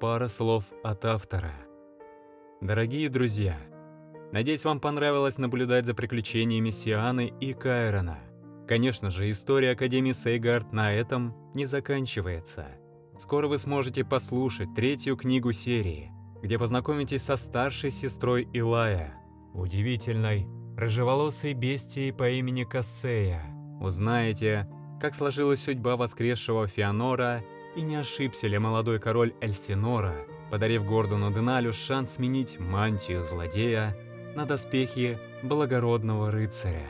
пара слов от автора. Дорогие друзья, надеюсь, вам понравилось наблюдать за приключениями Сианы и Кайрона. Конечно же, история Академии Сейгард на этом не заканчивается. Скоро вы сможете послушать третью книгу серии, где познакомитесь со старшей сестрой Илая, удивительной, рыжеволосой бестией по имени Кассея. Узнаете, как сложилась судьба воскресшего Феонора и не ошибся ли молодой король Эльсинора, подарив Гордону Деналю шанс сменить мантию злодея на доспехи благородного рыцаря.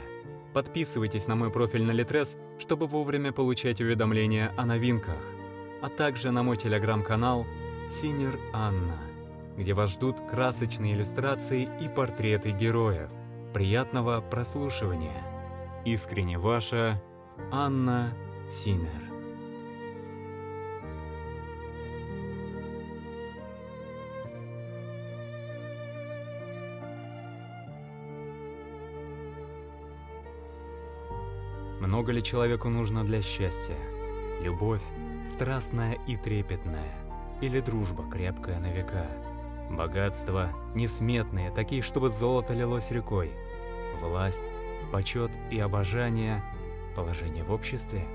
Подписывайтесь на мой профиль на Литрес, чтобы вовремя получать уведомления о новинках, а также на мой телеграм-канал Синер Анна, где вас ждут красочные иллюстрации и портреты героев. Приятного прослушивания. Искренне ваша Анна Синер. Много ли человеку нужно для счастья? Любовь, страстная и трепетная, или дружба, крепкая на века? Богатства, несметные, такие, чтобы золото лилось рекой. Власть, почет и обожание, положение в обществе?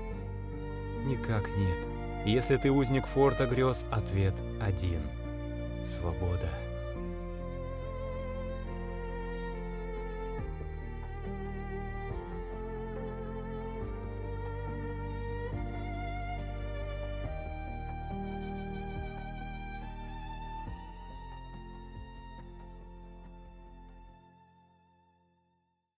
Никак нет. Если ты узник форта грез, ответ один. Свобода.